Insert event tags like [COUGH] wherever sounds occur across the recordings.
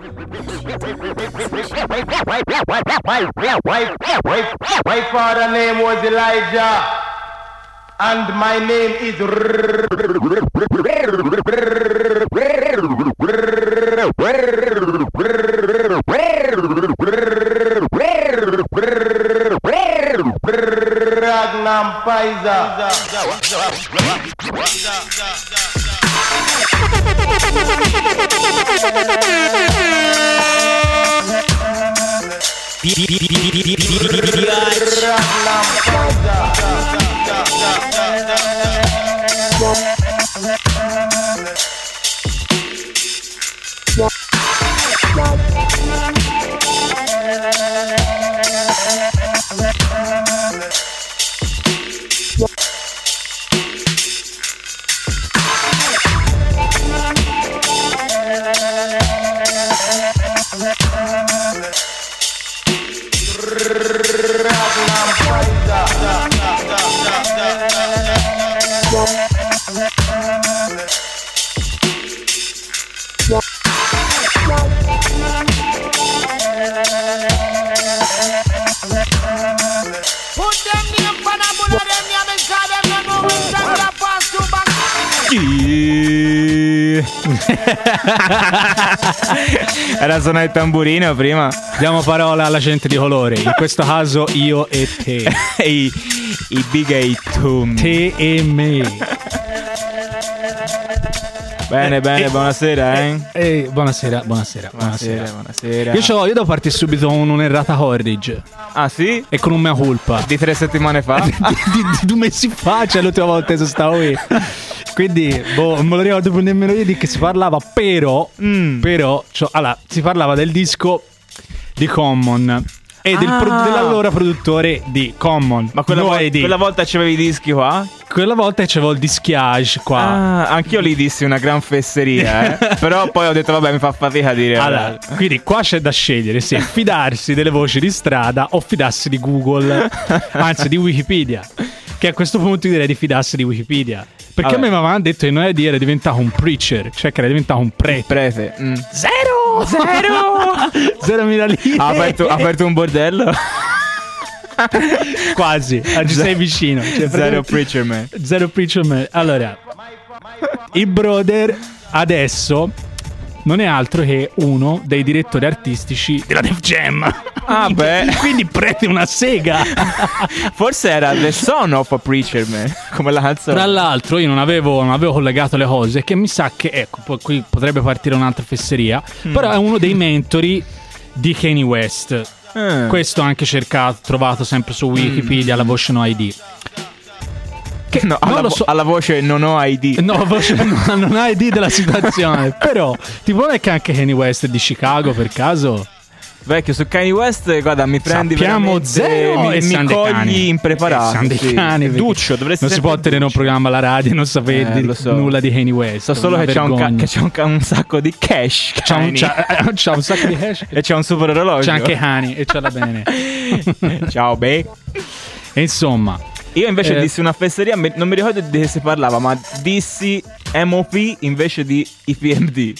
My father name was Elijah, and my name is Ragnar Pfizer. [LAUGHS] Ragnar Era suonare il tamburino prima. Diamo parola alla gente di colore, in questo caso io e te. [LAUGHS] I, i big eight Te e me. Bene, bene, buonasera, eh. Eh, buonasera, buonasera, buonasera. Buonasera, buonasera. Io, c'ho- io devo partire subito con un'errata Horridge Ah, sì? e con un mea culpa. Di tre settimane fa? [LAUGHS] di, di- di due mesi fa, cioè l'ultima volta che sono stato qui. [LAUGHS] Quindi, boh, non me lo ricordo più nemmeno io di che si parlava, però, Mm. però, cioè, allora, si parlava del disco di Common e del pro- Ah. dell'allora produttore di Common. Ma quella, vo- quella volta c'avevi i dischi qua? Quella volta c'avevo il dischiage qua. Ah, anch'io li dissi una gran fesseria, eh. [LAUGHS] Però poi ho detto, vabbè, mi fa fatica a dire. Allora, quindi qua c'è da scegliere se fidarsi delle voci di strada o fidarsi di Google, anzi di Wikipedia. Che a questo punto direi di fidarsi di Wikipedia. Perché Vabbè. a me mi avevano detto che Noedi era diventato un preacher, cioè che era diventato un prete. Prete. mm. Zero! Zero! [LAUGHS] Zero mila lire. Ha aperto, ha aperto un bordello. [LAUGHS] Quasi, ah, ci sei vicino. Cioè, Zero Preacher Man. Zero preacher man. Allora, il brother adesso non è altro che uno dei direttori artistici della Def Jam. Ah, beh. [LAUGHS] Quindi prende una sega. [LAUGHS] Forse era The Son of a Preacher Man. Come la canzone. Tra l'altro, io non avevo, non avevo collegato le cose. Che mi sa che, ecco, qui potrebbe partire un'altra fesseria. Mm. Però è uno dei mentori di Kanye West. Eh. Questo ho anche cercato, trovato sempre su Wikipedia, la voce no ID. Che No, alla, vo- so. alla voce non ho ID. No, voce no, [LAUGHS] non hai idea della situazione. [LAUGHS] Però, tipo, non è che anche Kanye West è di Chicago per caso? Vecchio, su Kanye West, guarda, mi prendi Sappiamo zero mi, e mi cogli cani. impreparato. E siamo dei sì. cani, Duccio, dovresti Non si può tenere un programma alla radio e non sapere Eh, so. nulla di Kanye West. So solo che c'è, un, ca- che c'è un, ca- un sacco di cash. C'ha un, c'ha- eh, c'ha un sacco di cash. [LAUGHS] E c'è un super orologio. C'è anche Hani e ce l'ha bene. Ciao, beh. E insomma, Io invece Eh. dissi una fesseria, non mi ricordo di che si parlava, ma dissi MOP invece di IPMD.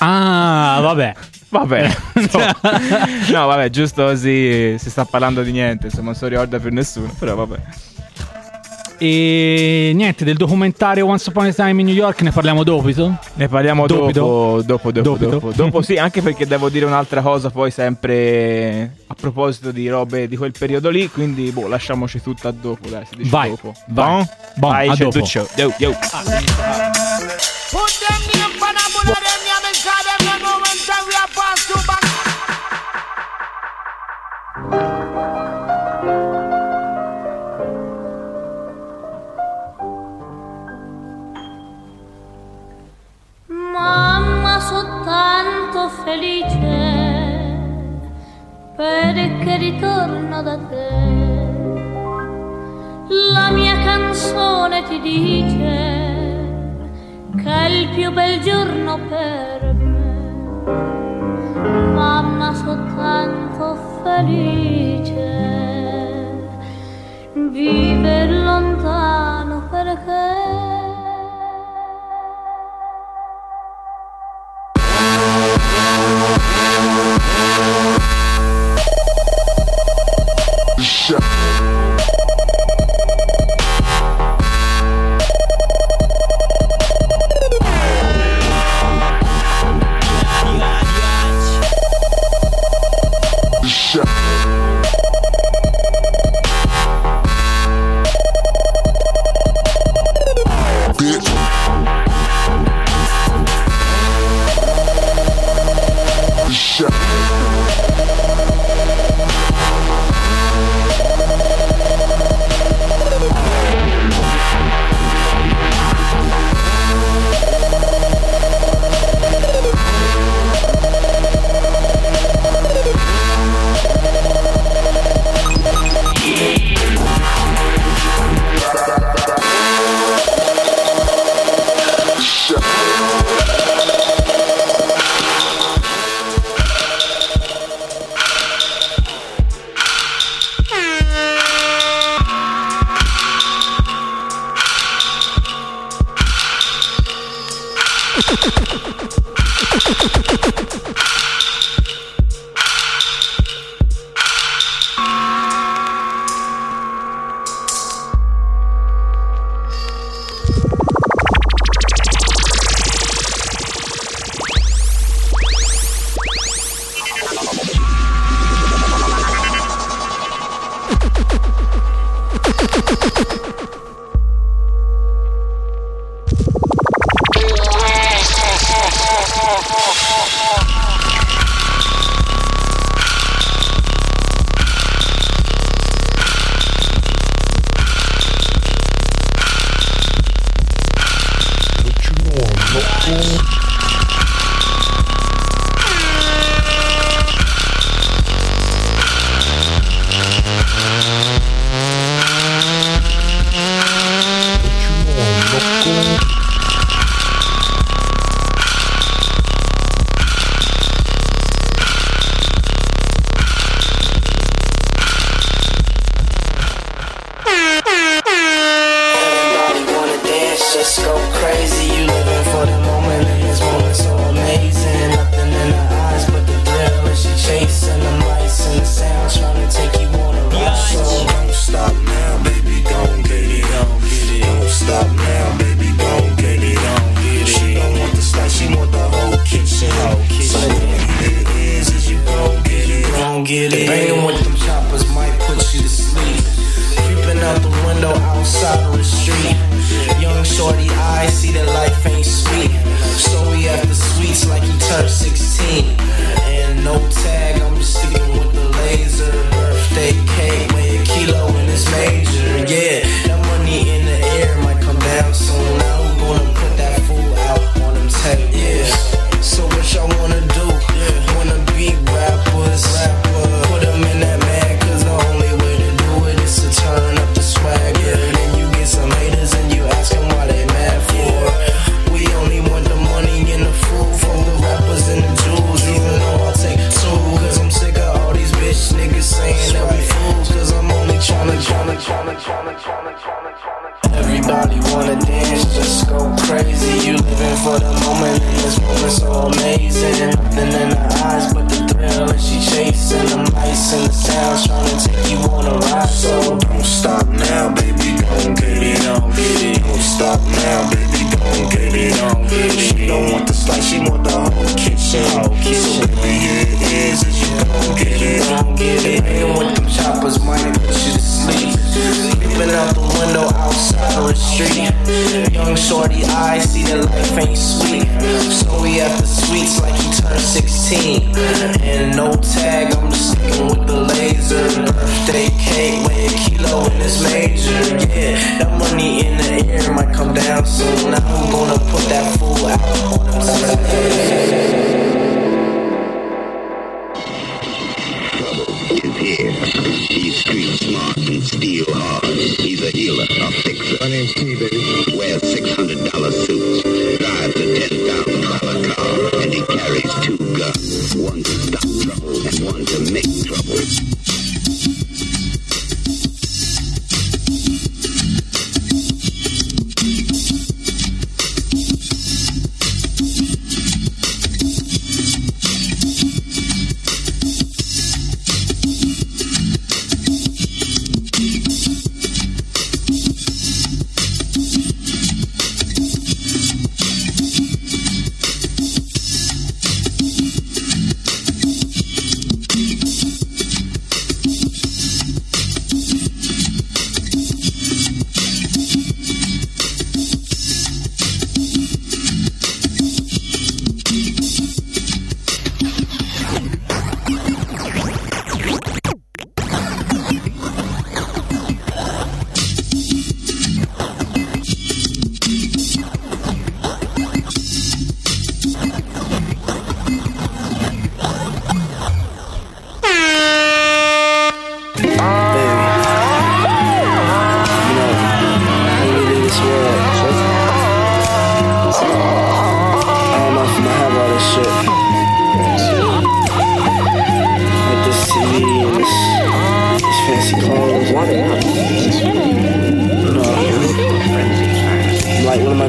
ah, vabbè. Vabbè, insomma. [LAUGHS] no, vabbè, giusto così si sta parlando di niente, insomma, non si ricorda per nessuno, però vabbè. E niente, del documentario Once Upon a Time in New York ne parliamo dopo. Ne parliamo dopo, dopo, dopo, Dopido? dopo, dopo, sì, [LAUGHS] anche perché devo dire un'altra cosa poi sempre a proposito di robe di quel periodo llì, quindi boh, lasciamoci tutto a dopo, dai, si dice Vai, dopo. vai. Bon? Bon, vai, a dopo. Yo, yo. Put them them them no know felice perché ritorno da te. La mia canzone ti dice che è il più bel giorno per me. Mamma, sono tanto felice vivere lontano perché. shot.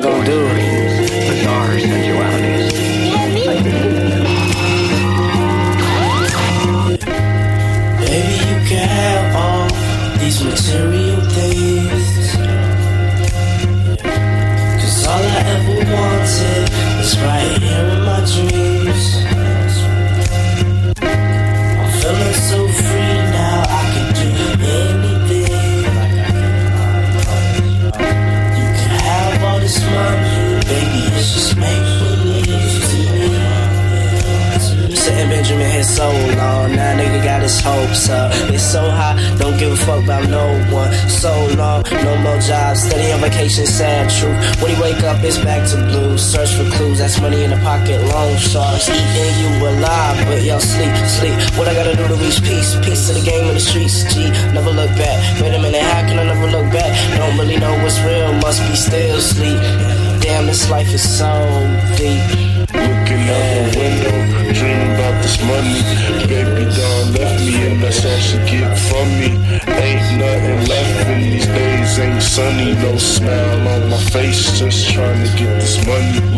gon' do? life so deep. Looking out the window, dreaming about this money. Baby doll left me, and that's all she get from me. Ain't nothing left in these days, ain't sunny. No smile on my face, just trying to get this money.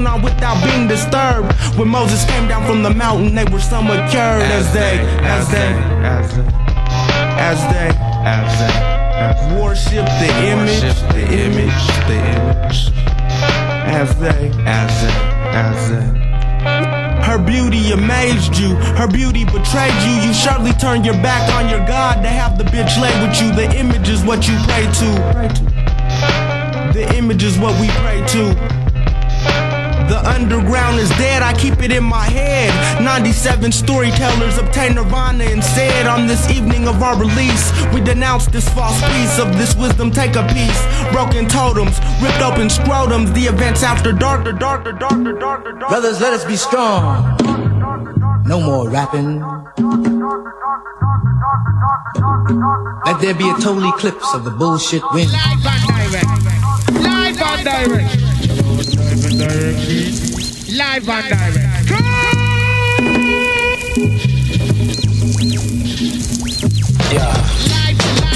went on without being disturbed. When Moses came down from the mountain, they were somewhat cured as they, as they, as they, as they, as they, worship the image, the image, the image, as they, as they, as they. Her beauty amazed you, her beauty betrayed you. You surely turned your back on your God to have the bitch lay with you. The image is what you pray to. The image is what we pray to. The underground is dead, I keep it in my head. 97 storytellers obtain nirvana and said, On this evening of our release, we denounce this false piece of this wisdom. Take a piece. Broken totems, ripped open scrotums, the events after dark, the dark, the dark, the dark, the dark. Brothers, let us be strong. No more rapping. Let there be a total eclipse of the bullshit wind. Live and direct. Live and direct. Live and direct. Yeah.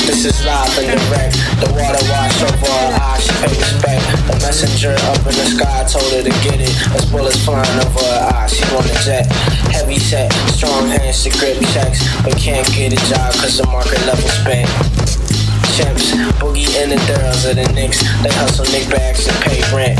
This is live and direct. The water wash over her eyes, she pay respect. The messenger up in the sky told her to get it. As bullets flying over her eyes, she want a jet. Heavy set, strong hands to grip checks, but can't get a job cause the market level spent. Chimps, boogie in the girls of the Knicks. They hustle Nick bags and pay rent.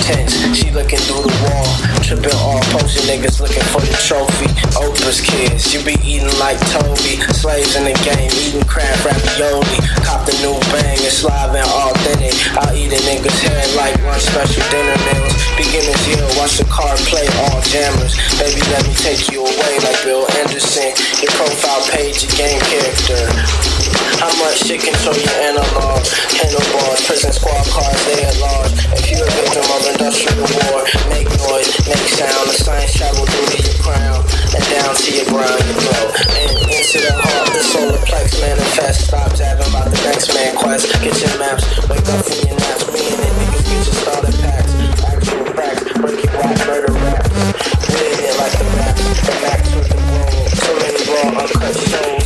Tense, she looking through the wall, tripping off, posting niggas looking for the trophy. Oprah's kids, you be eating like Toby. Slaves in the game, eating crab ravioli. Cop the new bang, it's live and authentic. I'll eat a nigga's head like one special dinner meals. Beginners here, watch the card play all jammers. Baby, let me take you away like Bill Anderson. Your profile page, your game character. How much shit control your analog? Handlebars, prison squad cars, they at large. If you're a victim of industrial war, make noise, make sound. The science travel through to your crown and down to your ground, your throat. And into the heart, the solar plex manifest. Stop jabbing about the next man quest. Get your maps, wake up from your naps. Me and the niggas get your starter packs. Actual facts, break your rap, murder rap. It like the maps, the max with the roll. So many raw, uncut shows.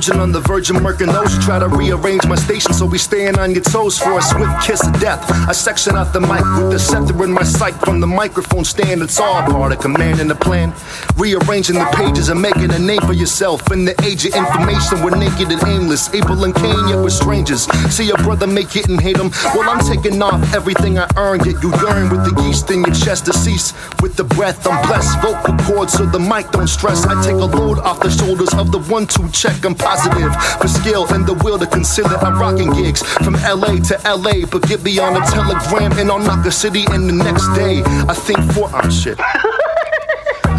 Virgin on the Virgin Myrkanos. Try to rearrange my station so we staying on your toes for a swift kiss of death. I section out the mic with the scepter in my sight from the microphone stand. It's all part of command and the plan. Rearranging the pages and making a name for yourself. In the age of information, we're naked and aimless. Abel and Cain, yet we're strangers. See your brother make it and hate him. Well, I'm taking off everything I earned. Yet you yearn with the yeast in your chest to cease. With the breath, I'm blessed. Vocal cords so the mic don't stress. I take a load off the shoulders of the one two check. I'm positive for skill and the will to consider. I'm rocking gigs from LA to LA. But get me on a telegram and I'll knock a city in the next day. I think for oh shit.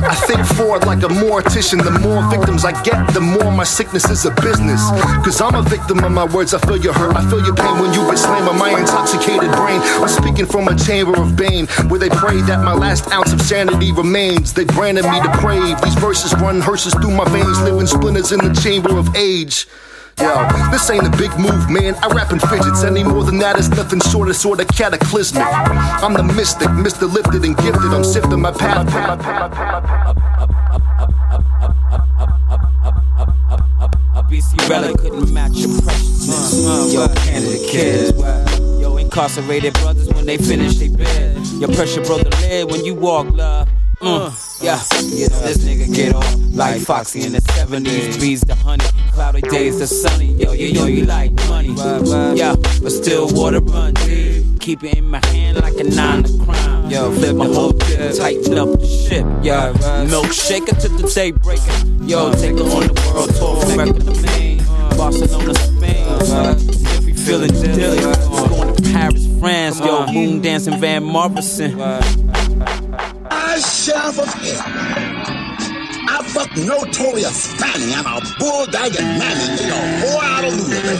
I think forward like a mortician. The more victims I get, the more my sickness is a business. Cause I'm a victim of my words. I feel your hurt. I feel your pain when you get slammed by my intoxicated brain. I'm speaking from a chamber of bane where they pray that my last ounce of sanity remains. They branded me depraved. These verses run hearses through my veins, living splinters in the chamber of age. Yo, this ain't a big move, man. I rap in fidgets. Any more than that is nothing short of sort of cataclysmic. I'm the mystic, Mr. Lifted and gifted. I'm sifting my path. BC Relic couldn't match your preciousness. Yo, Canada kids. Yo, incarcerated brothers when they finish they bed. Your pressure broke the lid when you walk, love. Mm, yeah, you know this nigga get off like Foxy in the 70s. Bees the honey, cloudy days the sunny. Yo, you know you like money. Yeah, but still water run deep. Keep it in my hand like a nine of crime. Yo, flip my whole dip, tighten up the ship. Yeah, milkshaker to the day breaker. Yo, take her on the world tour from America to Maine, Barcelona, Spain. If you feeling dilly, going to Paris, France. Yo, moon dancing Van Morrison. I sheriff of hell. I fuck notorious Fanny and a bulldagging mammy nigga whore out of Louisville.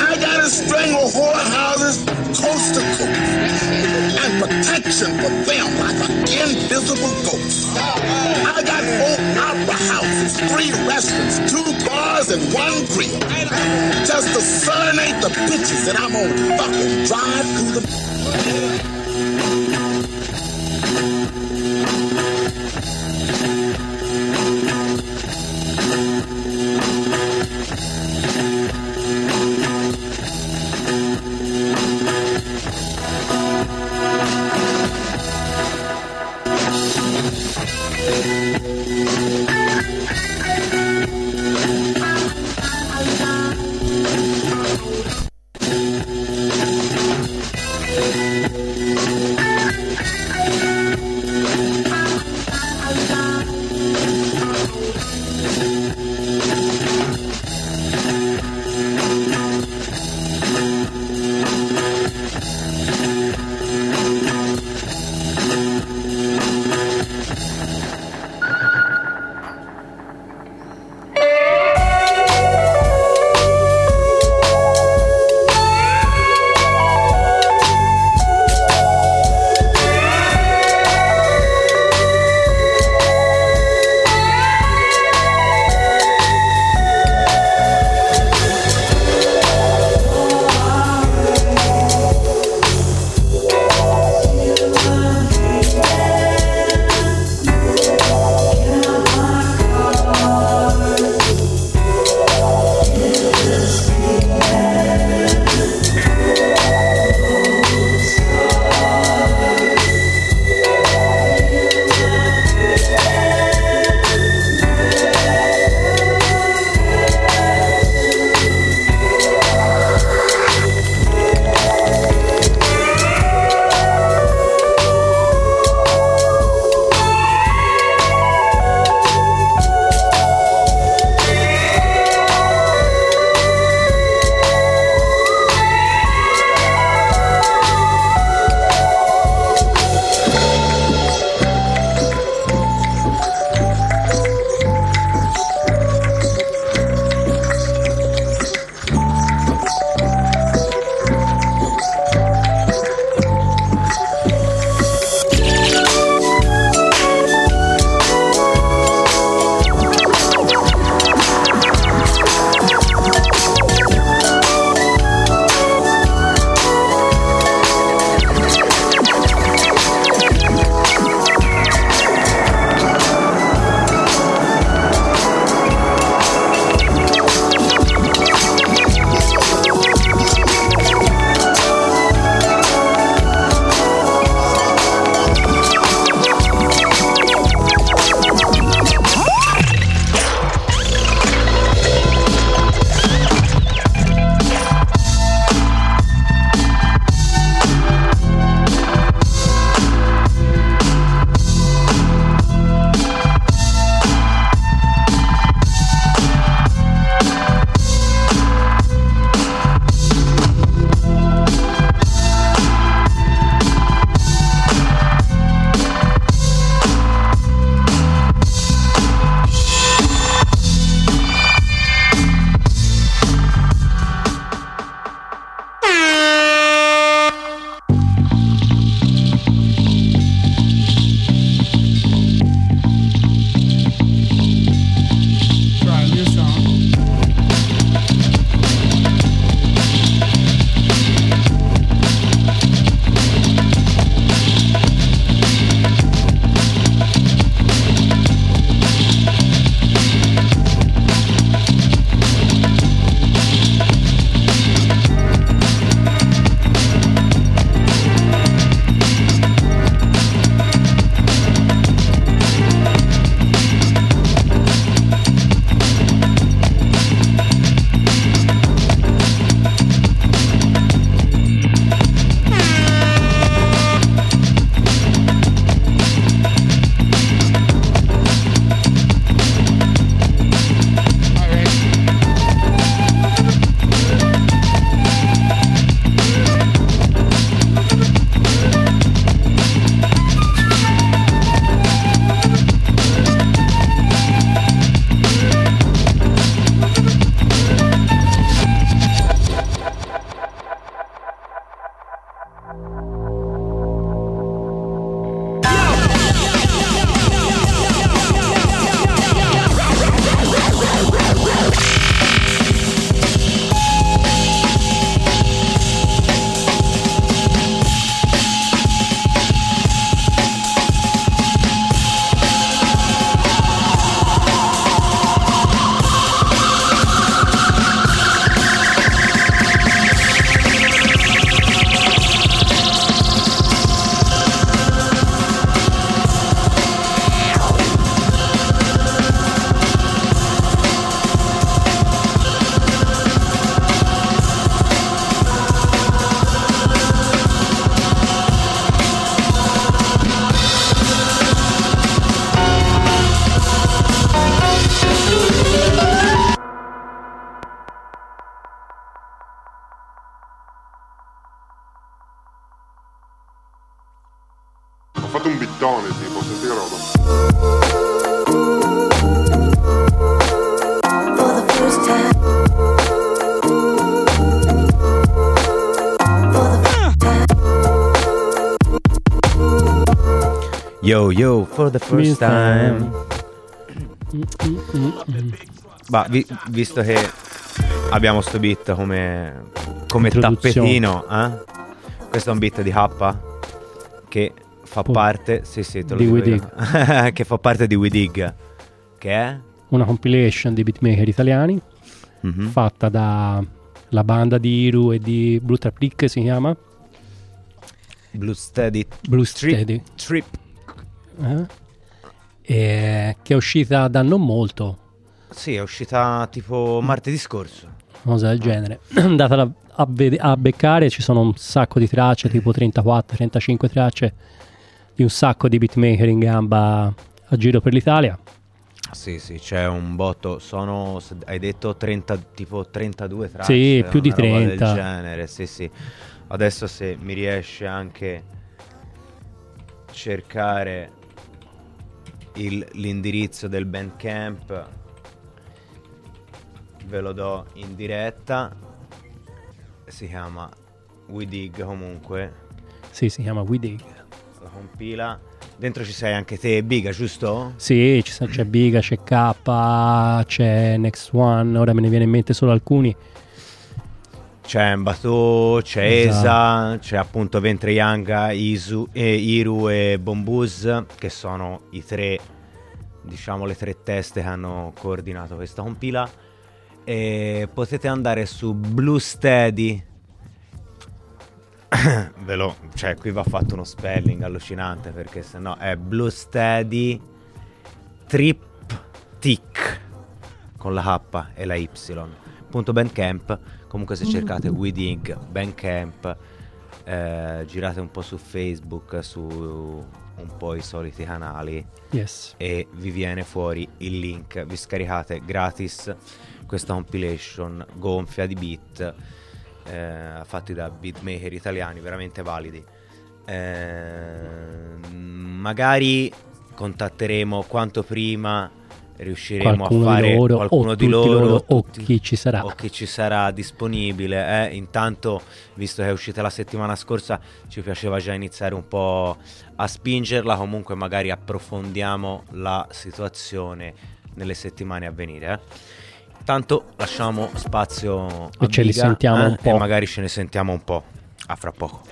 I got a string of whorehouses coast to coast and protection for them like an invisible ghost. I got four opera houses, three restaurants, two bars, and one grill. Just to serenade the bitches that I'm gonna fucking drive through the. Yo yo, for the first time. Ma vi- visto che abbiamo sto beat come, come tappetino, eh? questo è un beat di H che fa Po- parte, sì sì, te lo di dico We io. [LAUGHS] che fa parte di We Dig, che è Una compilation di beatmaker italiani Mhm. fatta da la banda di Iru e di Blue Trap Leak si chiama Blue Steady Blue Trip- Steady. Trip. Eh? E che è uscita da non molto, Sì, è uscita tipo martedì scorso. cosa del genere. [CLEARS THROAT] Andatela a, vede- a beccare, ci sono un sacco di tracce, tipo 34-35 tracce di un sacco di beatmaker in gamba a giro per l'Italia. Sì, sì, c'è un botto, sono, hai detto 30, tipo 32 tracce. Sì, più di una roba 30. Del genere, sì, sì. Adesso se mi riesce anche cercare il- l'indirizzo del Bandcamp, ve lo do in diretta. Si chiama We Dig comunque, Sì, si chiama We Dig. la compila. Dentro ci sei anche te, Biga, giusto? Sì, c'è Biga, c'è K, c'è Next One, ora me ne viene in mente solo alcuni. C'è Mbato, c'è Esatto. Esa, c'è appunto Ventre Yanga, Isu, eh, Iru e Bombuz, che sono i tre, diciamo, le tre teste che hanno coordinato questa compila. E potete andare su Blue Steady. [COUGHS] Ve lo, cioè, qui va fatto uno spelling allucinante perché sennò è Blue Steady Triptych con la H e la Y. Punto Bandcamp. Comunque se cercate We Dig Bandcamp, eh, girate un po' su Facebook, su un po' i soliti canali Yes. e vi viene fuori il link. Vi scaricate gratis questa compilation gonfia di beat eh, fatti da beatmaker italiani veramente validi. Eh, magari contatteremo quanto prima riusciremo Qualcuno a fare di loro qualcuno o di loro, loro o tutti- chi ci sarà. o chi ci sarà disponibile. eh. Intanto, visto che è uscita la settimana scorsa, ci piaceva già iniziare un po' a spingerla. Comunque, magari approfondiamo la situazione nelle settimane a venire. eh. Tanto lasciamo spazio a E ce li Biga, sentiamo eh, un po'. E magari ce ne sentiamo un po'. A fra poco.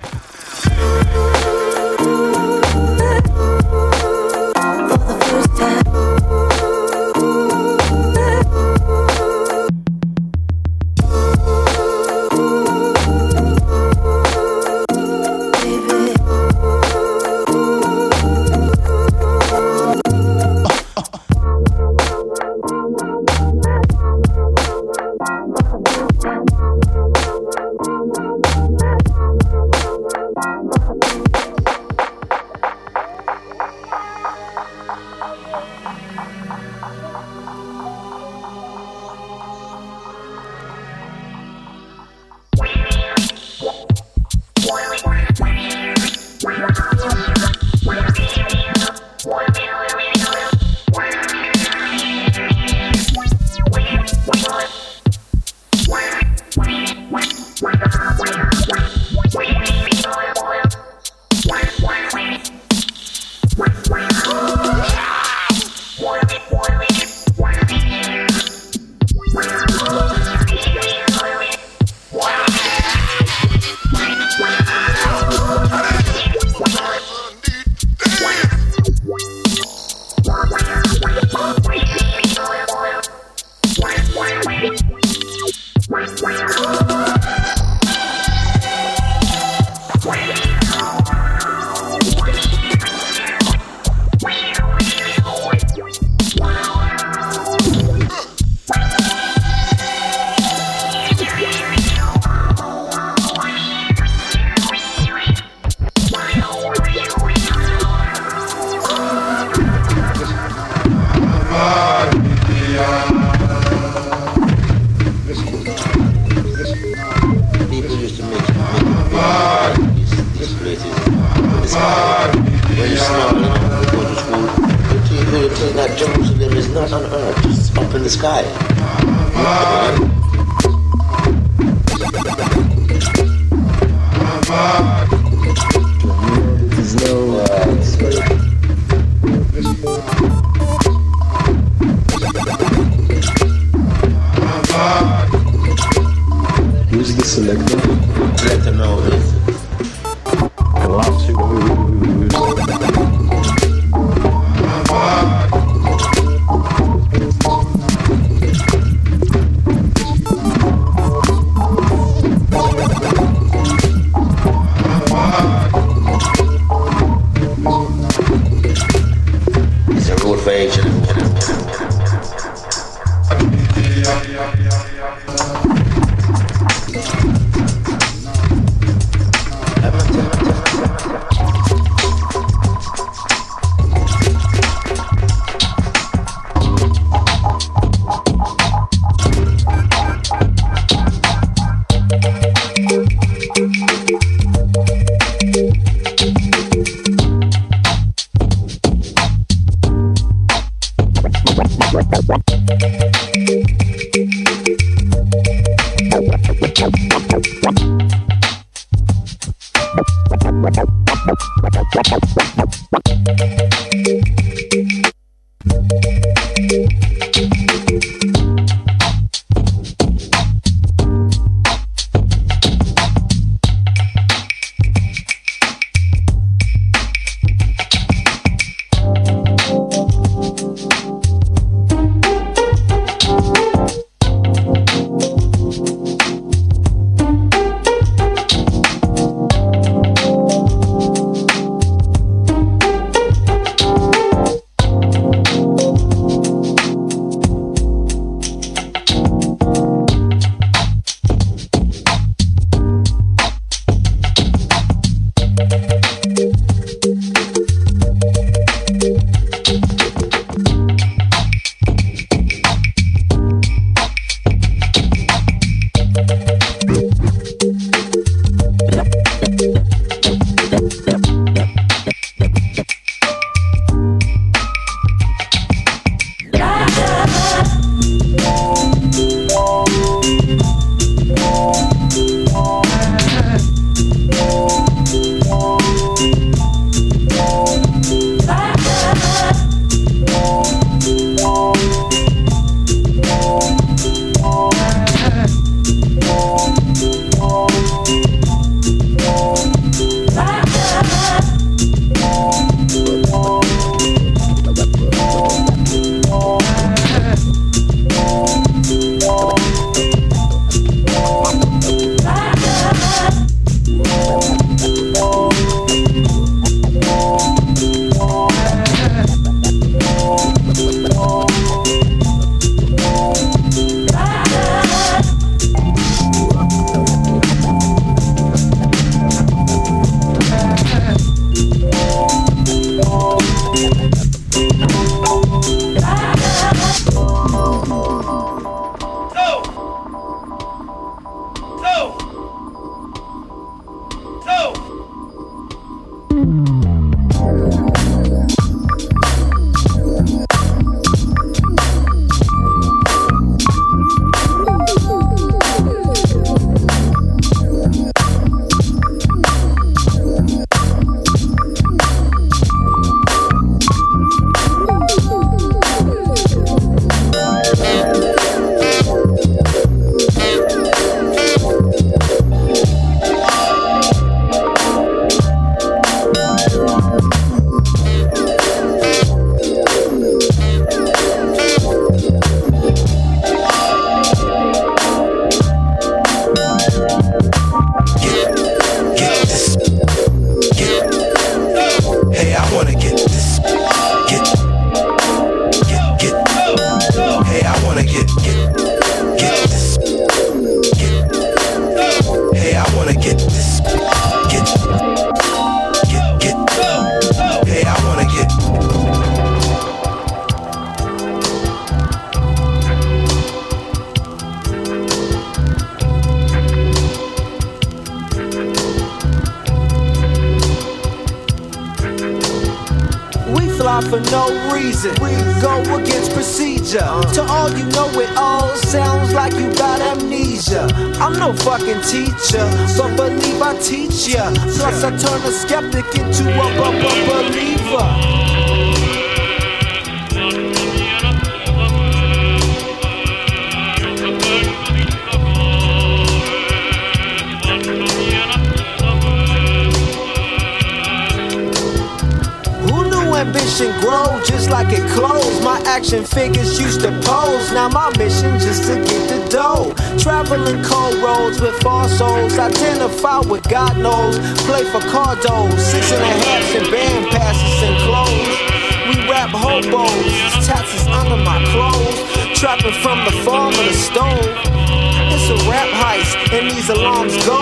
Knows. Play for cardos. Six and a halfs and band passes and clothes. We rap hobos. Taxes under my clothes. Trapping from the farm or the stove. It's a rap heist, and these alarms go.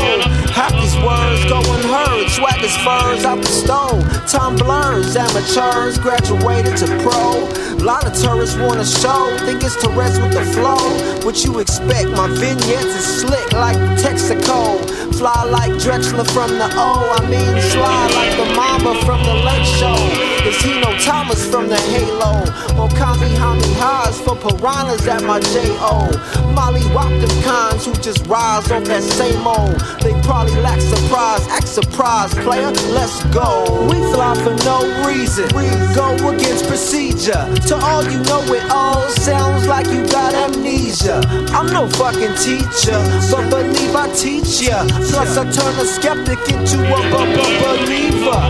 Half words go unheard. Swagger's furs out the stove. Time blurs, amateurs graduated to pro. Lot of tourists wanna show, think it's to rest with the flow. What you expect? My vignettes is slick like Texaco. Fly like Drexler from the O. I mean, slide like the Mamba from the Late Show. Is he no Thomas from the Halo? Or Kamehamehas for piranhas at my J.O. Molly wop them cons who just rise off that same old. They probably lack surprise, act surprised, player. Let's go. We fly for no reason. We go against procedure. To all you know, it all sounds like you got amnesia. I'm no fucking teacher, but believe I teach ya. Plus, I turn a skeptic into a bu- bu- believer.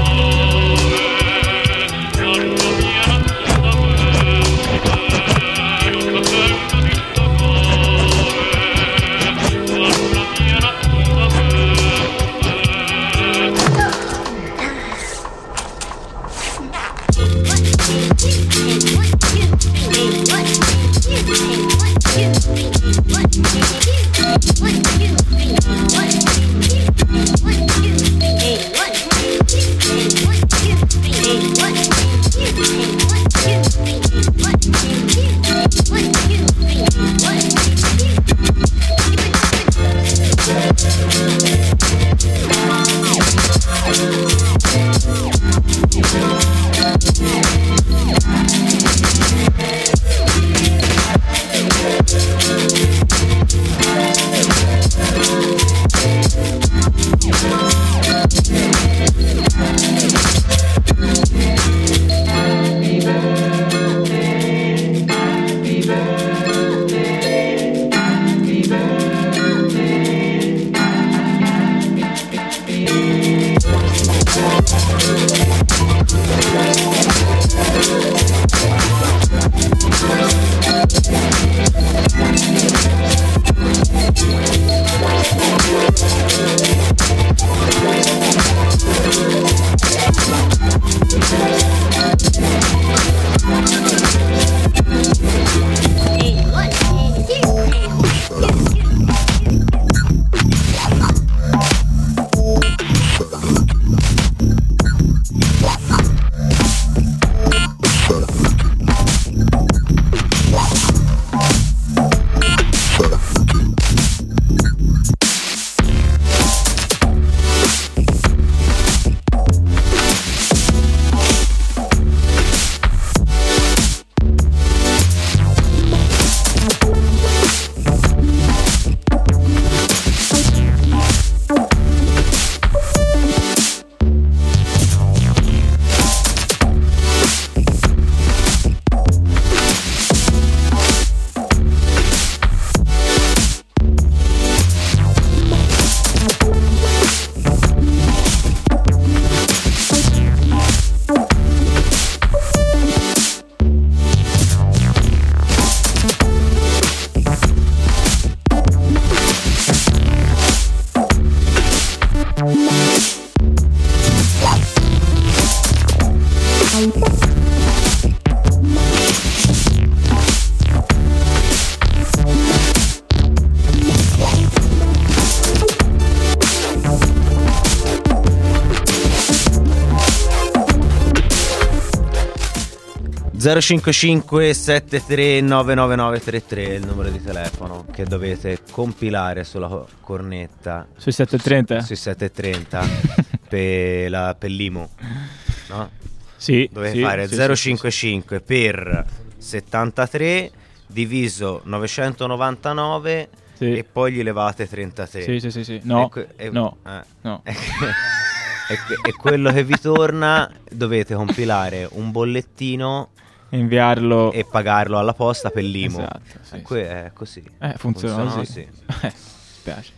055 73 99933 è il numero di telefono che dovete compilare sulla co- cornetta Sui 730? sui 730 per, la, per l'IMU no? Sì, Dovevi sì, fare sì, 055 per 73 diviso 999 Sì. e poi gli levate 33. Sì, sì, sì, sì. No, E que- e- no, eh. no. [LAUGHS] E, que- quello che vi torna dovete compilare un bollettino inviarlo e pagarlo alla posta per l'IMO. Esatto, sì, E que- è così. Eh, funziona Funziona così. [LAUGHS] Eh, spiace.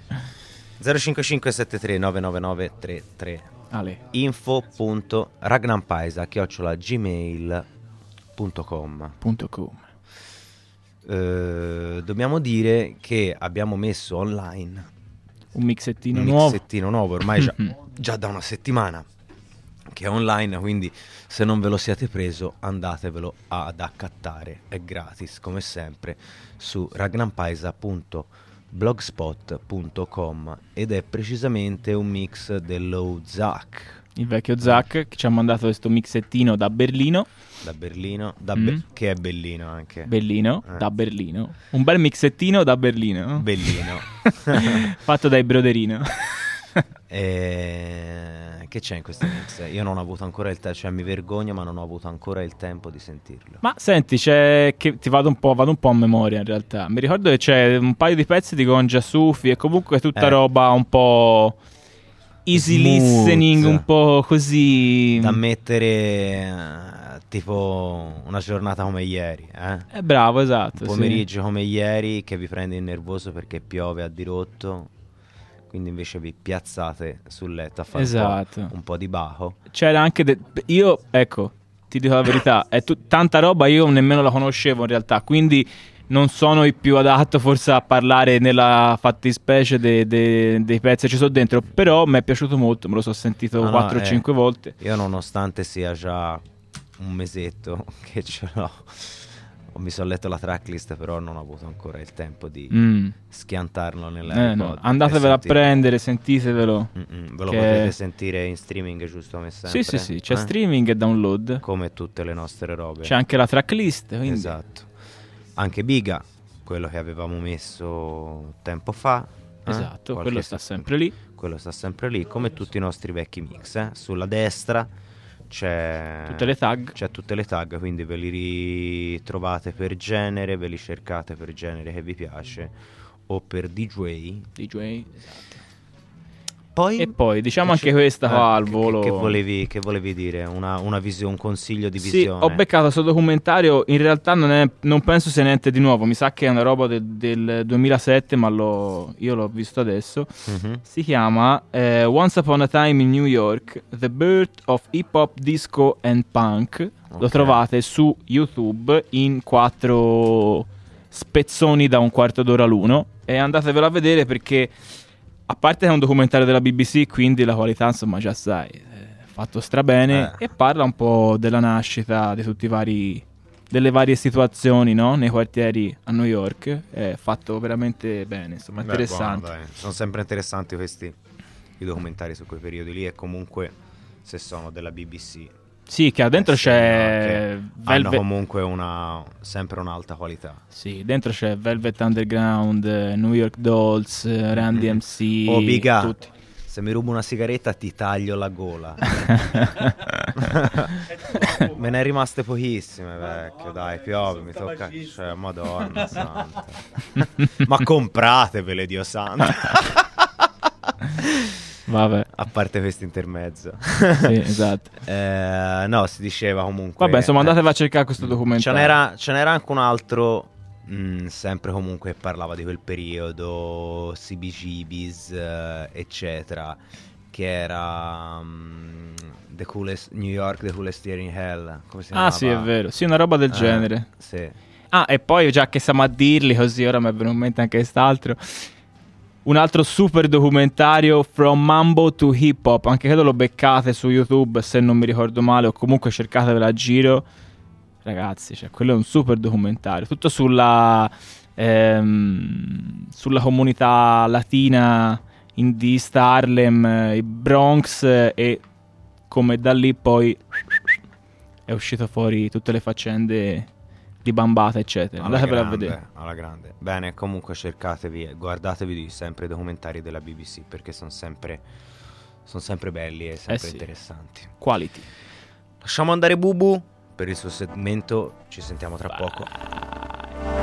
055 73 999 33 Ale. info.ragnampaisa chiocciola gmail.com. Eh, dobbiamo dire che abbiamo messo online Un mixettino un nuovo. mixettino nuovo ormai già, [LAUGHS] già da una settimana che è online quindi se non ve lo siete preso andatevelo ad accattare è gratis come sempre su ragnampaisa.blogspot.com ed è precisamente un mix dello Zach Il vecchio Zach che ci ha mandato questo mixettino da Berlino. da Berlino da Be- Mm. che è bellino anche Bellino, Eh. da Berlino. Un bel mixettino da Berlino. Bellino. [LAUGHS] Fatto dai Broderino. [LAUGHS] Eh, che c'è in questo mix? Io non ho avuto ancora il tempo, cioè mi vergogno, ma non ho avuto ancora il tempo di sentirlo. Ma senti, c'è che ti vado un po', vado un po' a memoria in realtà. Mi ricordo che c'è un paio di pezzi di Gonja Sufi e comunque tutta Eh. roba un po' easy Smooth. listening, un po' così. Da mettere eh, tipo una giornata come ieri, eh? Eh, bravo, esatto. Un sì. pomeriggio come ieri che vi prende il nervoso perché piove a dirotto. Quindi invece vi piazzate sul letto a fare un po'- Esatto. un, po', di bajo. C'era anche. de- Io, ecco, ti dico la verità, è tu- tanta roba io nemmeno la conoscevo in realtà, quindi non sono il più adatto forse a parlare nella fattispecie de- de- dei pezzi che ci sono dentro, però mi è piaciuto molto, me lo sono sentito No, no, 4 o eh, 5 volte. Io nonostante sia già un mesetto [LAUGHS] che ce l'ho, ho- mi sono letto la tracklist, però non ho avuto ancora il tempo di Mm. schiantarlo Eh, nell'airpod. no, e Andatevelo a prendere, sentitevelo. Mm-mm, Ve lo che- potete sentire in streaming, giusto? Come sempre? Sì, sì, sì, c'è Eh? streaming e download. Come tutte le nostre robe. C'è anche la tracklist, quindi Esatto. Anche Biga, quello che avevamo messo tempo fa. eh? Esatto, quello sta se- sempre lì. Quello sta sempre lì, come tutti i nostri vecchi mix. eh. Sulla destra c'è Tutte le tag. C'è tutte le tag, quindi ve li ritrovate per genere, ve li cercate per genere che vi piace o per DJ. DJ, Poi, E poi diciamo anche questa eh, qua al che- volo. Che, che volevi, che volevi dire? Una, una visione, un consiglio di Sì, visione? ho beccato questo documentario. In realtà non, è- non penso sia niente di nuovo. Mi sa che è una roba del, del 2007, ma l'ho- io l'ho visto adesso. Mhm. Si chiama eh, Once Upon a Time in New York: The Birth of Hip Hop, Disco and Punk. Lo Ok. trovate su YouTube in quattro spezzoni da un quarto d'ora l'uno. E andatevelo a vedere perché, a parte che è un documentario della BBC, quindi la qualità, insomma, già sai, è fatto strabene. Eh. E parla un po' della nascita di tutti i vari. delle varie situazioni, no? Nei quartieri a New York. È fatto veramente bene, insomma, Beh, interessante. buono, dai. Sono sempre interessanti questi i documentari su quei periodi lì e comunque se sono della BBC Sì, che dentro eh sì, c'è no, che Velvet- hanno comunque una sempre un'alta qualità. Sì, dentro c'è Velvet Underground, eh, New York Dolls, eh, Randy Mhm. MC. Oh biga, tutti. se mi rubo una sigaretta ti taglio la gola. [LAUGHS] [LAUGHS] Me ne è rimaste pochissime, vecchio, dai, piove, mi tocca, cioè, madonna santa. Ma compratevele, Dio santo. [LAUGHS] Vabbè. A parte questo intermezzo. Sì, [LAUGHS] esatto. Eh, no, si diceva comunque... Vabbè, insomma, eh, andatevi a cercare questo Ce documentario. n'era, ce n'era anche un altro, mh, sempre comunque che parlava di quel periodo, CBGBs, eh, eccetera, che era mh, The Coolest New York, The Coolest Year in Hell. Come si Ah, chiamava? sì, è vero. Sì, una roba del Eh, genere. Sì. Ah, e poi, già che stiamo a dirli così, ora mi è venuto in mente anche quest'altro. Un altro super documentario From Mambo to Hip Hop. Anche quello lo beccate su YouTube se non mi ricordo male, o comunque cercatevelo a giro. Ragazzi, cioè, quello è un super documentario. Tutto sulla, ehm, sulla comunità latina in di East Harlem, eh, Bronx e come da lì poi è uscito fuori tutte le faccende di Bambata, eccetera. Alla Andatevela a grande, vedere. alla grande. Bene, comunque cercatevi, e guardatevi sempre i documentari della BBC perché sono sempre, son sempre belli e sempre Eh sì. interessanti. Quality. Lasciamo andare Bubu per il suo segmento, ci sentiamo tra poco.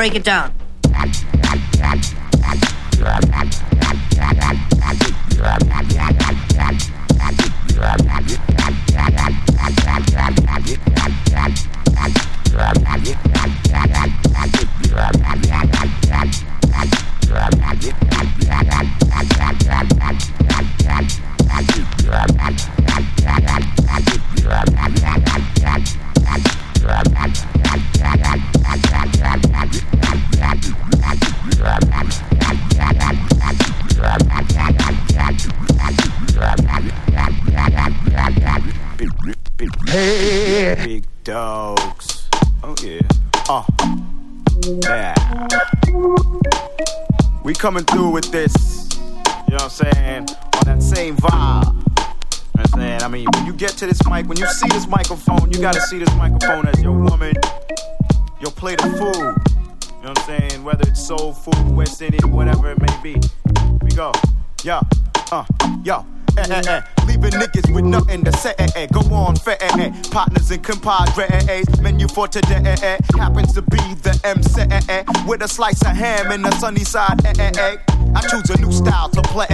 Break it down. Coming through with this. You know what I'm saying? On that same vibe. You know I'm saying? I mean, when you get to this mic, when you see this microphone, you gotta see this microphone as your woman, your plate of food. You know what I'm saying? Whether it's soul food, West Indian, whatever it may be. Here We go. Yo. Uh. Yo. Eh, eh, eh. Leaving niggas with nothing to say. Eh, eh. Go on, fair. Eh, Partners and compadres. Menu for today. Happens to be the MC. With a slice of ham in the sunny side. I choose a new style to play.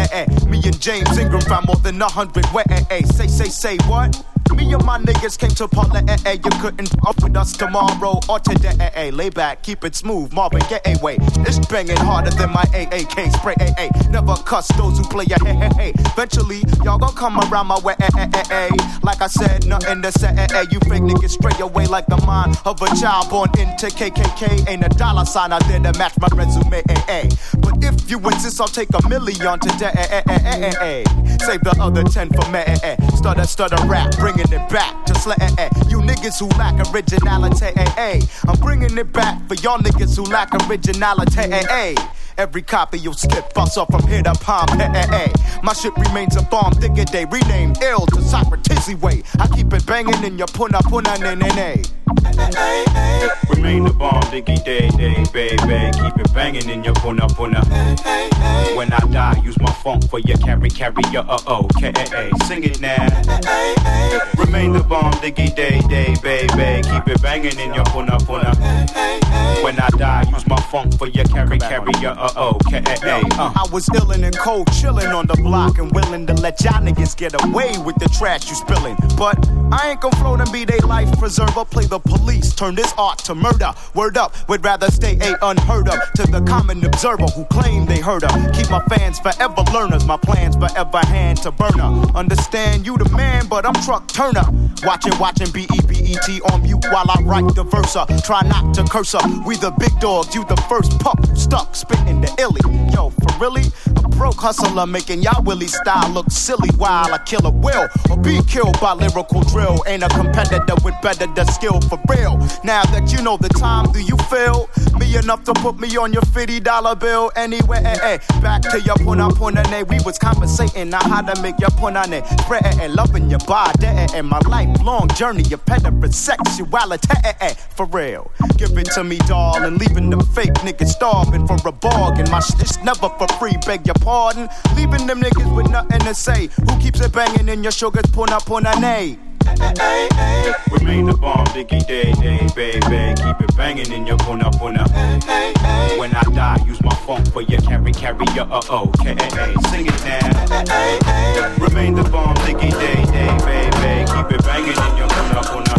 Me and James Ingram found more than a hundred. Eh. Say, say, say what? Me and my niggas came to parlay, eh, eh. You couldn't up with us tomorrow or today, eh, eh. Lay back, keep it smooth, Marvin, get a way. It's banging harder than my AAK spray, eh, eh. Never cuss those who play a hey, hey, hey. Eventually, y'all gon' come around my way, eh, eh, eh, eh. Like I said, nothing to say, eh, eh. You fake niggas stray away like the mind of a child born into KKK. Ain't a dollar sign out there to match my resume, eh, eh. But if you insist, I'll take a million today, eh, eh, eh, eh, eh, eh. Save the other ten for me, eh, eh. Stutter, stutter rap, bringing it back slay, eh, eh. You niggas who lack originality, eh, eh. I'm bringing it back for y'all niggas who lack originality, eh, eh. Every copy you'll skip, bust off from here to palm, eh, eh, eh. My shit remains a bomb, dig day, renamed ill to Socrates way. I keep it banging in your puna puna ne ne ne. Remain the bomb, diggy day, day, baby. Keep it banging in your puna puna. When I die, use my funk for your carry, carry your uh oh, K A A. Sing it now. Remain the bomb, diggy day, day, baby. Keep it banging in your puna puna. When I die, use my funk for your carry, carry your uh A A. Uh. I was illin' and cold, chillin' on the block and willing to let y'all niggas get away with the trash you spillin'. But I ain't gon' float and be they life preserver. Play the police, turn this art to murder. Word up, would rather stay a unheard of to the common observer who claim they heard her. Keep my fans forever learners, my plans forever hand to burner. Understand you the man, but I'm truck turner. Watching, watching B E B E T on mute while I write the versa. Try not to curse her. We the big dogs, you the first pup stuck stuck spitting the illy. Yo, for really? A broke hustler making y'all Willie style look silly while I kill a will or be killed by lyrical drill. Ain't a competitor with better the skill for real. Now that you know the time, do you feel me enough to put me on your fifty dollar bill anyway? Eh, eh. Back to your puna puna ne. We was conversating on how to make your puna ne. Spread eh, eh. loving your body eh, eh. my lifelong journey of pedigree sexuality eh, eh. for real. Give it to me, darling. Leaving them fake niggas starving for a bargain. My shit's never for free, beg your pardon. Leaving them niggas with nothing to say. Who keeps it banging in your sugars? Puna puna nay. Remain the bomb, diggy day, day, baby. Keep it banging in your puna puna. When I die, use my funk for your carry, carry your uh oh. Sing it now. Remain the bomb, diggy day, day, baby. Keep it banging in your puna puna.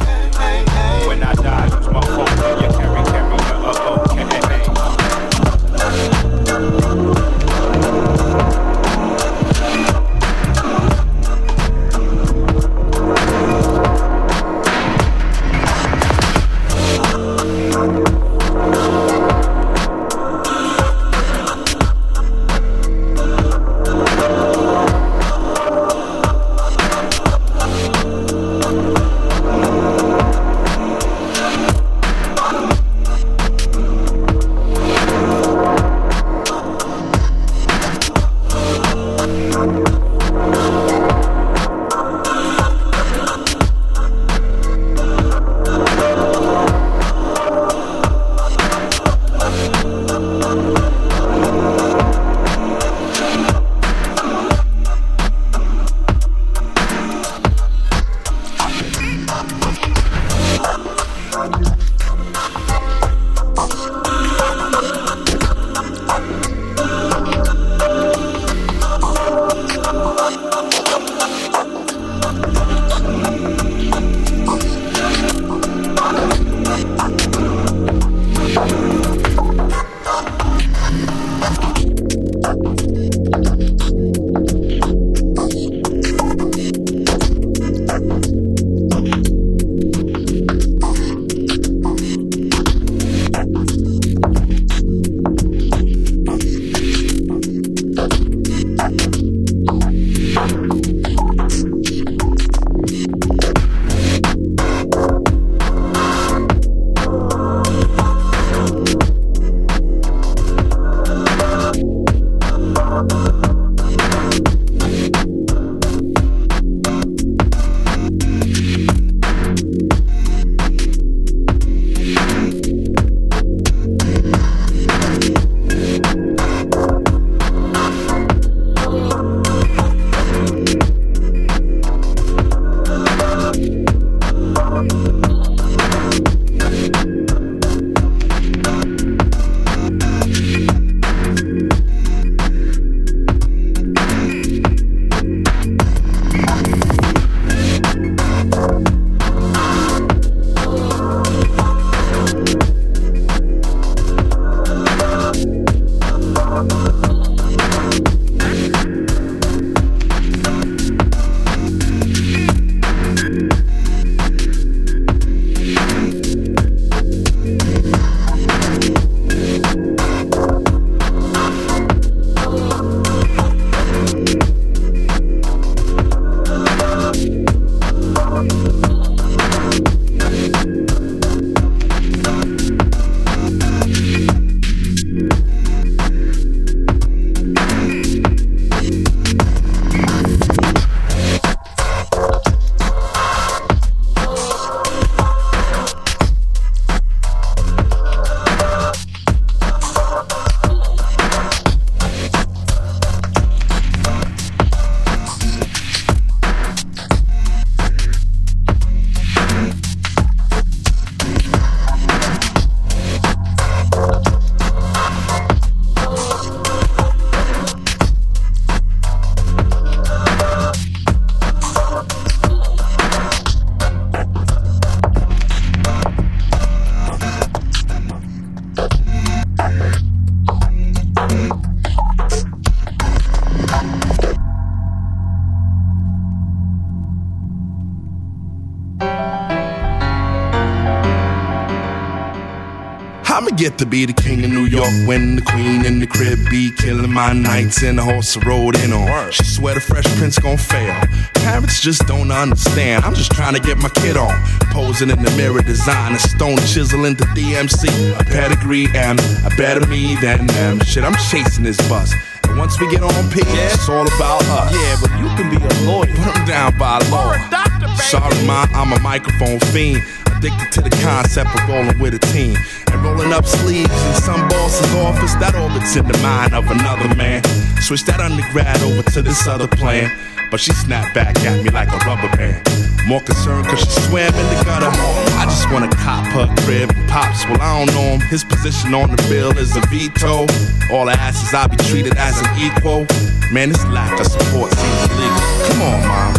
I'ma get to be the king of New York when the queen in the crib be killing my nights in the horse road in on. She swear the fresh prince gon' fail. Parents just don't understand. I'm just trying to get my kid on. Posing in the mirror, design a stone chisel into DMC. A pedigree and a better me than them. Shit, I'm chasing this bus. And once we get on P, it's all about us. Yeah, but you can be a lawyer. Put 'em down by law. Sorry, ma, I'm a microphone fiend. Addicted to the concept of rolling with a team. And rolling up sleeves in some boss's office, that orbits in the mind of another man. Switch that undergrad over to this other plan. But she snapped back at me like a rubber band. More concerned cause she swam in the gutter. I just wanna cop her crib. Pops, well, I don't know him. His position on the bill is a veto. All ask is I be treated as an equal. Man, this lack of support seems illegal. Come on, mom.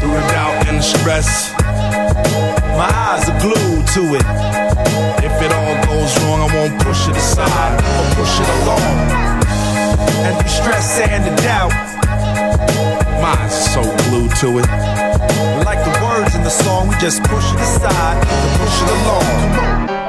Through the doubt and the stress. My eyes are glued to it. If it all goes wrong, I won't push it aside. I'll push it along. And through stress and the doubt. Mine's so glued to it. Like the words in the song, we just push it aside push it along.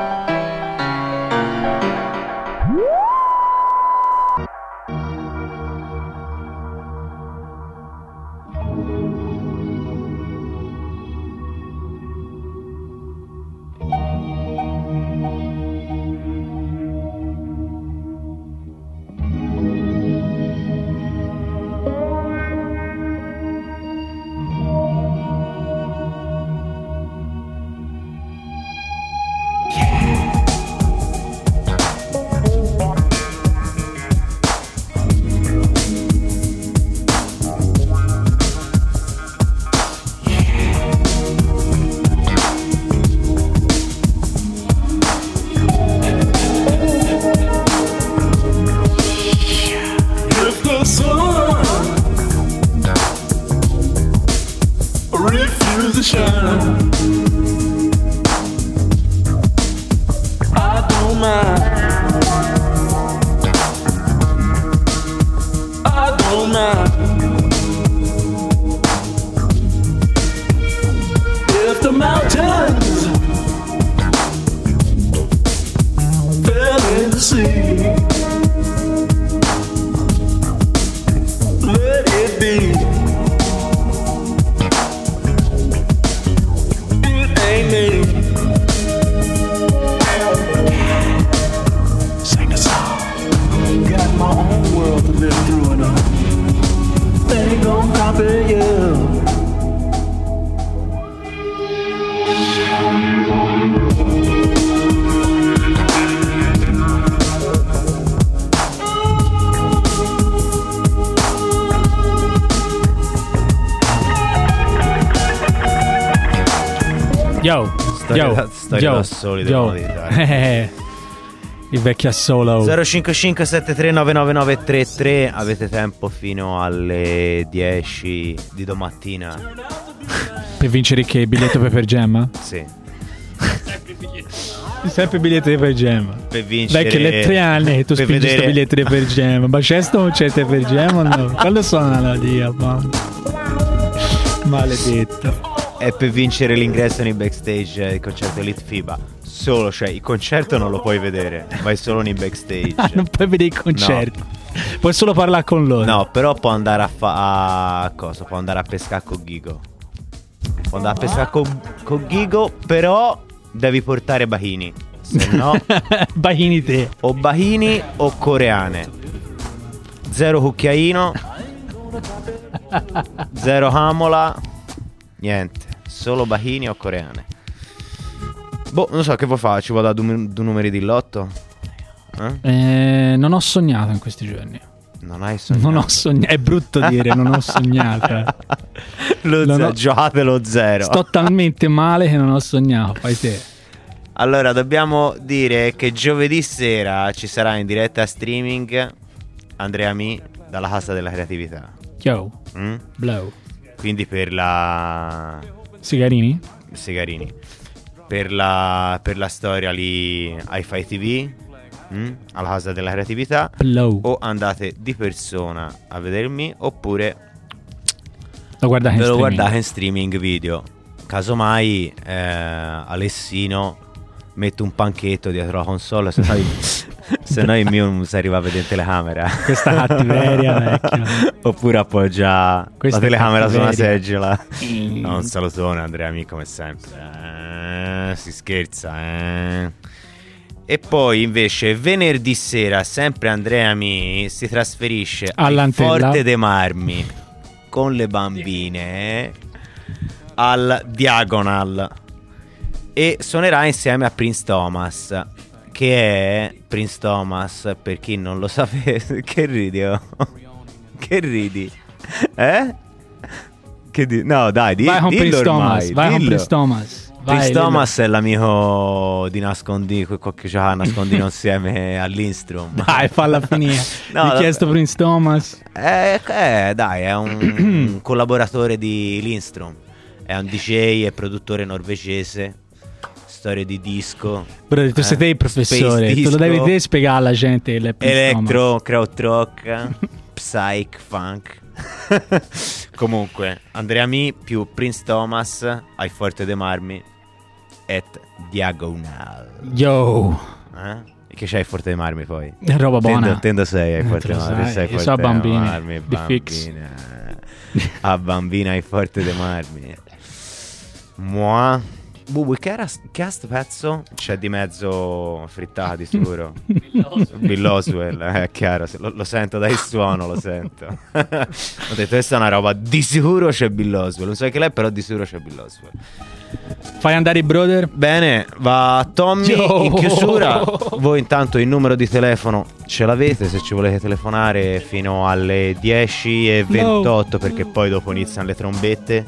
Storia storia da soli, devono dire. [LAUGHS] Il vecchio assolo. 055 99933 avete tempo fino alle 10 di domattina. Per vincere che? Biglietto per Gemma? [LAUGHS] Sì. [LAUGHS] Sempre biglietto di per Gemma. Per vincere Vecchio, le tre anni che tu spingi sto vedere- biglietto di per Gemma. Ma c'è sto di per Gemma o no? Quando suona la dia, ma... Maledetto. È per vincere l'ingresso nei backstage del concerto Elite FIBA. Solo, cioè, il concerto non lo puoi vedere, vai solo nei backstage. [LAUGHS] Ah, non puoi vedere i concerti. Puoi solo parlare con loro. No, però può andare a fa- a cosa? Può andare a pescare con Gigo. Può andare a pescare con, con Gigo, però devi portare Bahini. Se no, [LAUGHS] Bahini te. o Bahini o coreane. Zero cucchiaino, [LAUGHS] zero hamola, niente. Solo Bahini o coreane. Boh, non so che vuoi fare. Ci vuoi dare due, numeri di lotto? Eh? Eh, non ho sognato in questi giorni. Non hai sognato? Non ho sognato. È brutto dire non ho sognato. [LAUGHS] Lo Non zero, ho- giocate lo zero. Sto talmente male che non ho sognato. Fai te. Allora, dobbiamo dire che giovedì sera ci sarà in diretta streaming Andrea Mi dalla Casa della Creatività. Yo. Mm? Blow. Quindi per la Sigarini? Sigarini. Per la, per la storia lì hi-fi TV mm? alla Casa della Creatività Blow. o andate di persona a vedermi oppure Lo guardate in lo streaming. guardate in streaming video. Casomai eh, Alessino metto un panchetto dietro la console, se no, [LAUGHS] se no il mio non si arriva a vedere in telecamera. Questa cattiveria, [LAUGHS] vecchio. Oppure appoggia Questa la telecamera su una seggiola. Mm. No, un salutone Andrea amico come sempre. Eh, si scherza, eh. E poi invece venerdì sera sempre Andrea mi si trasferisce All'Antella. Forte dei Marmi con le bambine al Diagonal e suonerà insieme a Prince Thomas che è Prince Thomas per chi non lo sapesse [LAUGHS] che ridi oh? [LAUGHS] che ridi eh? Che di- no dai di- Vai con Prince ormai, Thomas, vai con dillo. Prince Thomas. Vai, Prince dillo. Thomas è l'amico di nascondi quel che giocava a nascondino [LAUGHS] insieme all'Instrum Dai, falla finire. No, ha chiesto Prince Thomas. eh, eh, dai, è un, un [CLEARS THROAT] collaboratore di Lindstrom. È un DJ e produttore norvegese. Storia di disco. Bro, tu eh, sei te il professore, te lo devi te spiegare alla gente Electro, krautrock, [LAUGHS] psych, funk. [LAUGHS] Comunque, Andrea Mi più Prince Thomas ai Forte dei Marmi et Diagonal. Yo. Eh? Che c'hai ai Forte dei Marmi poi? È roba buona. Tendo, tendo sei ai Forte te dei Marmi. sei Forte so bambini, Marmi, fix. bambina. A bambina ai Forte dei Marmi. Moi. Bubu, che era che sto pezzo? C'è di mezzo frittata di sicuro. Bill Oswell, è chiaro, lo, lo sento dal suono, lo sento. [LAUGHS] Ho detto, questa è una roba, di sicuro c'è Bill Oswell. Non so che lei, però di sicuro c'è Bill Oswell. Fai andare i brother. Bene, va Tommy Yo. in chiusura. Voi intanto il numero di telefono ce l'avete se ci volete telefonare fino alle 10 e 28 perché poi dopo iniziano le trombette.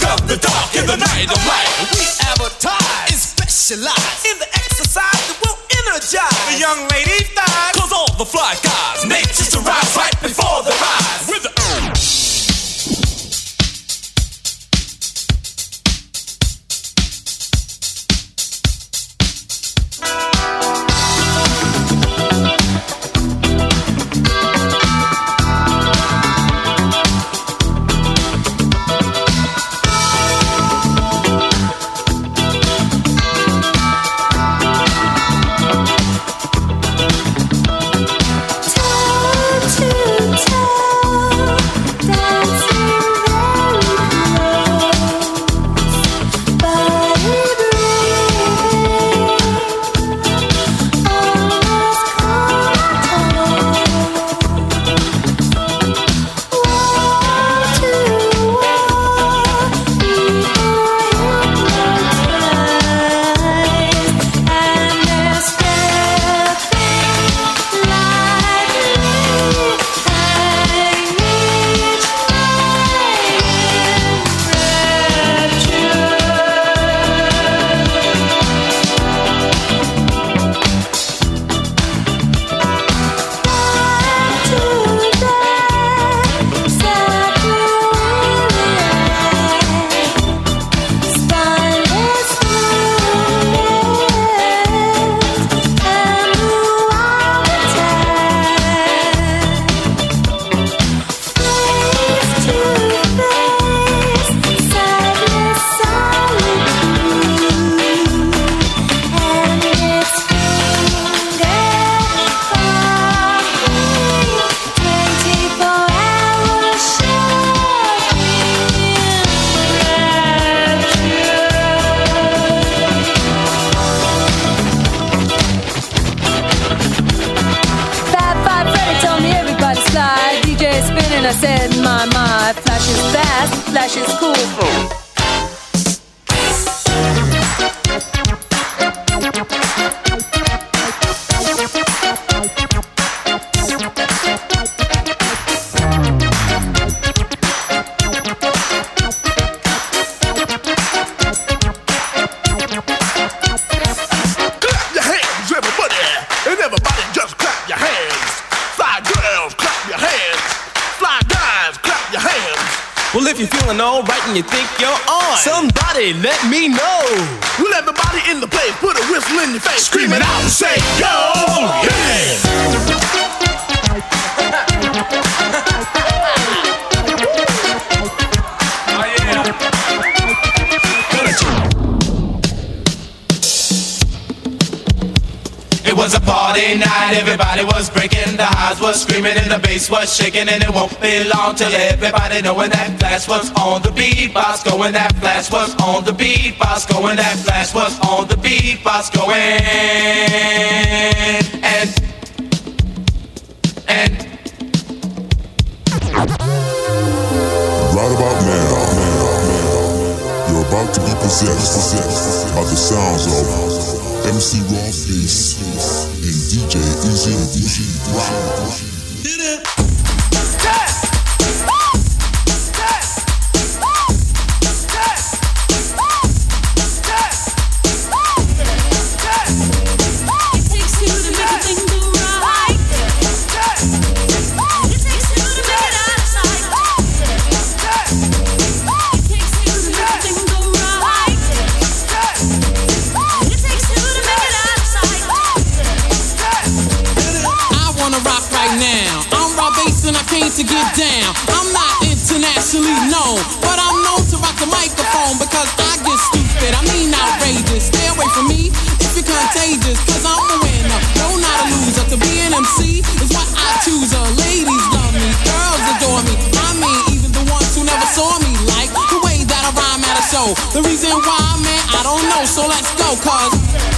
The the dark in the night of light. We advertise. And specialize in the exercise that will energize. The young lady thighs. Cause all the fly guys. Nature's to rise right let me know. Well, everybody in the place, put a whistle in your face, scream it out and say, Yo, yeah. Party night, everybody was breaking, the highs was screaming and the bass was shaking. And it won't be long till everybody knowing that flash was on the beatbox going, that flash was on the beatbox going, that flash was on the beatbox going. And, and, Right about now, you're about to be possessed by the sounds of MC Raw Face DJ Easy. Easy. Rock. I to get down. I'm not internationally known, but I'm known to rock the microphone because I get stupid. I mean outrageous. Stay away from me if you're contagious, cause I'm a winner. No, not a loser. To be an MC is what I choose. Uh, ladies love me, girls adore me. I mean, even the ones who never saw me like the way that I rhyme at a show. The reason why, man, I don't know. So let's go, cause.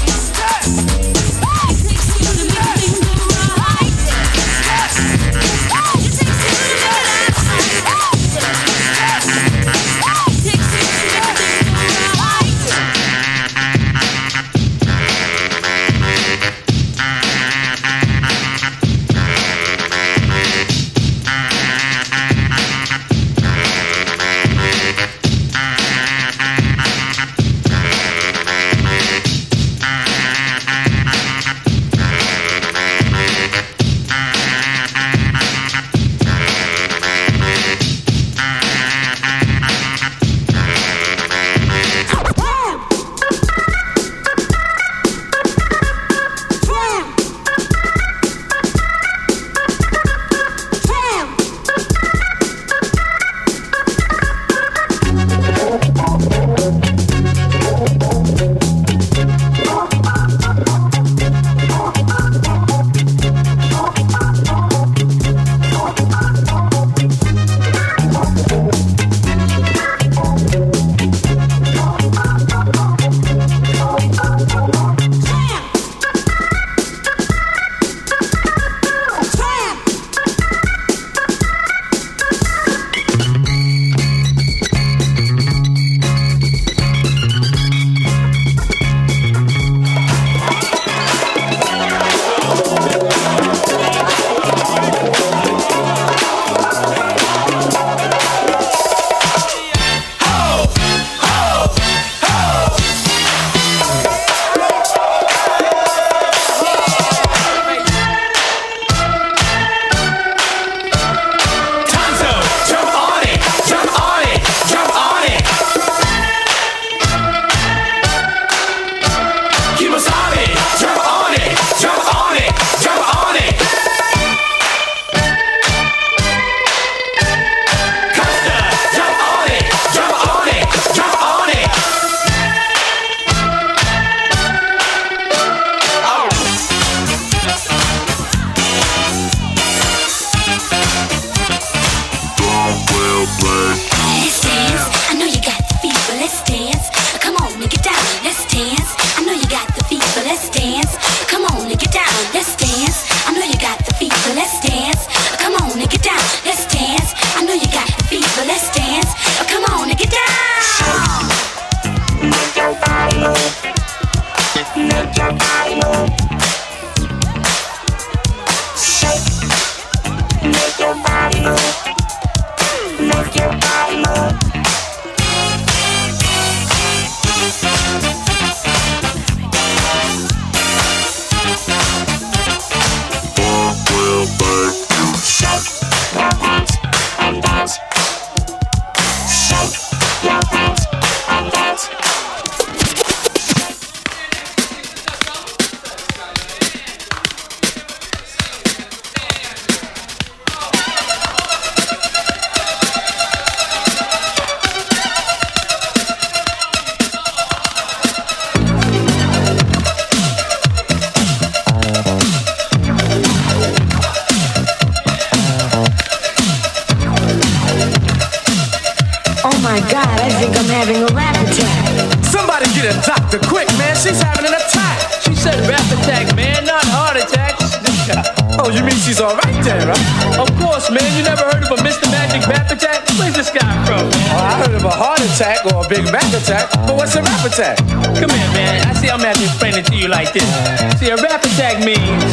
Oh, you mean she's alright then, right? Of course, man. You never heard of a Mr. Magic rap attack? Where's this guy from? Oh, I heard of a heart attack or a big Mac attack, but what's a rap attack? Come here, man. I see I'm gonna have to explain it to you like this. See, a rap attack means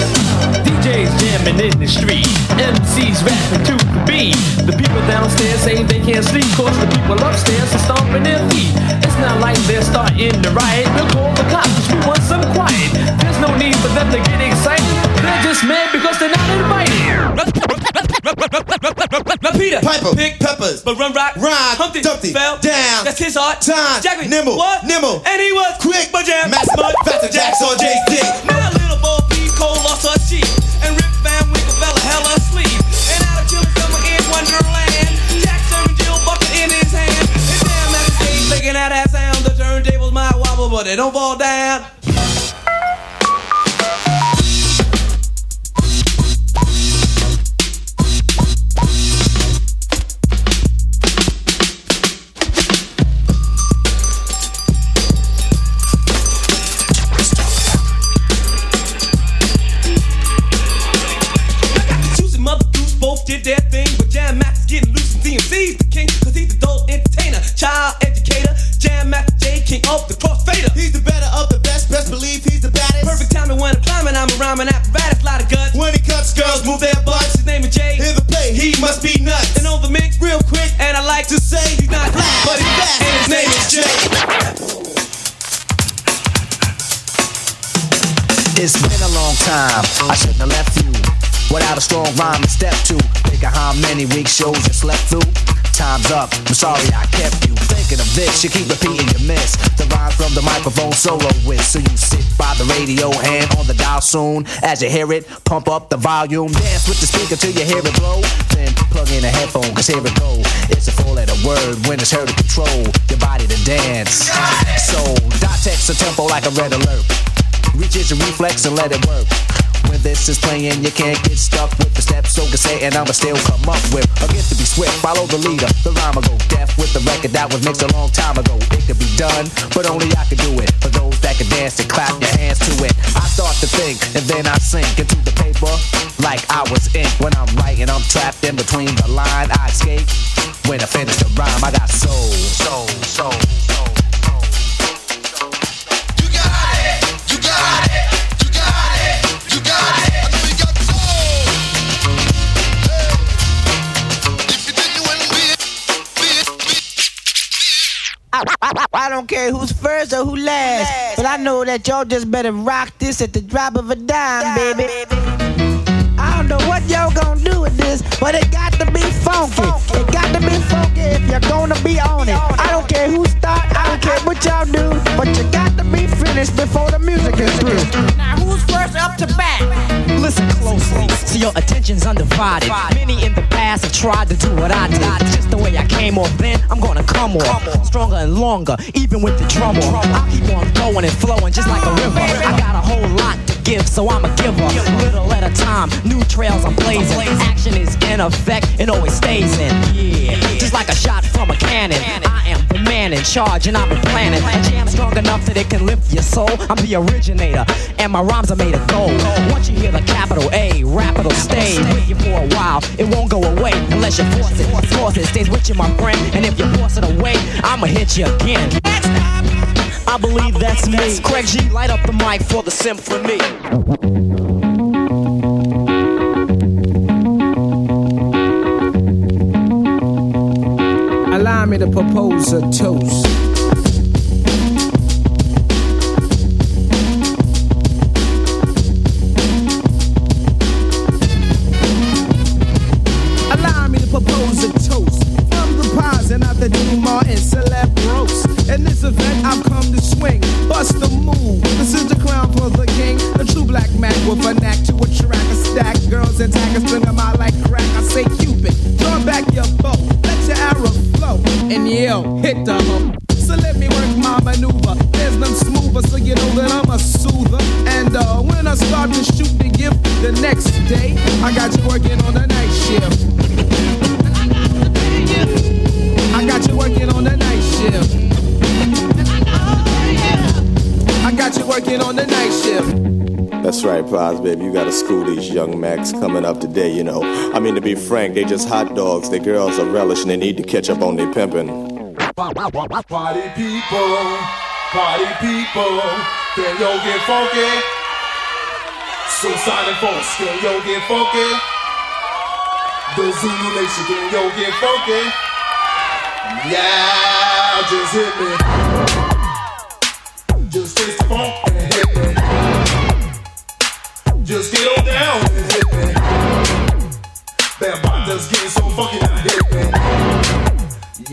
DJs jamming in the street, MCs rapping to the beat. The people downstairs say they can't sleep, cause the people upstairs are stomping their feet. It's not like they're starting to riot. We'll call the cops, we want some quiet. There's no need for them to get excited. Mad because they're not invited. Peter, Piper, Pick Peppers, but Run Rock, Rhyme, Humpty, Dumpty, fell down. That's his art. Time, Jack, nimble, what? Nimble, and he was quick, but jam, Mass Mud, Faster Jacks on Jay's dick. Now little Bo Peep, Cole lost her cheek, and Rip Van Winkle fell hell asleep. And out of chilling summer in Wonderland, Jack serving Jill bucket in his hand. And damn, at the stage making out that sound, the turntables might wobble, but they don't fall down. must be nuts. And on the mix, real quick, and I like to say he's not black, but he's black, and his name is Jay. It's been a long time. I shouldn't have left you without a strong rhyme and step two. Think of how many weeks shows you slept through. Time's up. I'm sorry I kept you thinking of this. You keep repeating your miss. The rhyme from the microphone solo with. So you sit by the radio, hand on the dial soon. As you hear it, pump up the volume. Dance with the speaker till you hear it blow. Then plug in a headphone, cause here it go. It's a four letter word when it's heard to control your body to dance. So dot text a tempo like a red alert. Reaches your reflex and let it work. When this is playing, you can't get stuck with the steps. So can say, and I'ma still come up with a gift to be swift. Follow the leader, the rhyme go deaf with the record that was mixed a long time ago. It could be done, but only I could do it. For those that can dance and clap your hands to it. I start to think, and then I sink into the paper like I was ink. When I'm writing, I'm trapped in between the line. I escape. When I finish the rhyme, I got soul, soul, soul. I, I- don't care who's first or who last, but I know that y'all just better rock this at the drop of a dime, baby. I don't know what y'all gonna do with this, but it got to be funky. It got to be funky if you're gonna be on it. I don't care who start, I don't care what y'all do, but you got to be finished before the music is through. Now who's first up to bat? Listen closely, so your attention's undivided. Many in the past have tried to do what I did. Just the way I came off then, I'm gonna come off. Stronger and longer, even with the drum off. I'll keep on going and flowing just like a river. I got a whole lot to give, so I'm a giver. Little at a time, new trails I'm blazing. Action is in effect, it always stays in. Yeah, just like a shot from a cannon. I am the man in charge, and I'm planning. A jam strong enough that it can lift your soul. I'm the originator, and my rhymes are made of gold. Once you hear the capital A, rap it'll stay with you for a while. It won't go away unless you force it. Force it stays with you, my friend. And if you force it away, I'ma hit you again. I believe that's me. Craig G, light up the mic for the symphony. Allow me to propose a toast. With a knack to attract a stack. Girls and taggers string 'em out like crack. I say Cupid, draw back your bow, let your arrow flow, and yo, hit the hook. So let me work my maneuver. There's none smoother, so you know that I'm a soother. And uh, when I start to shoot the gift the next day, I got you working on the night shift. I got you working on the night shift. I got you working on the night shift. That's right, Paz, baby. You gotta school these young Macs coming up today, you know. I mean, to be frank, they just hot dogs. Their girls are relishing. They need to catch up on their pimping. Party people, party people, can yo get funky? So silent folks, can yo get funky? The Zulu Nation, can yo get funky? Yeah, just hit me. Get on down. Bam, bam, getting so hit me.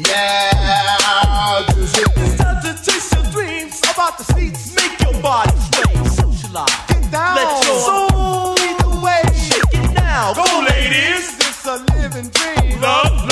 Yeah, just hit. It's time to chase your dreams about the seats. Make your body sway. Socialize. Get down. Let your soul lead the way. Shake it now. Go, ladies. It's a living dream. Love,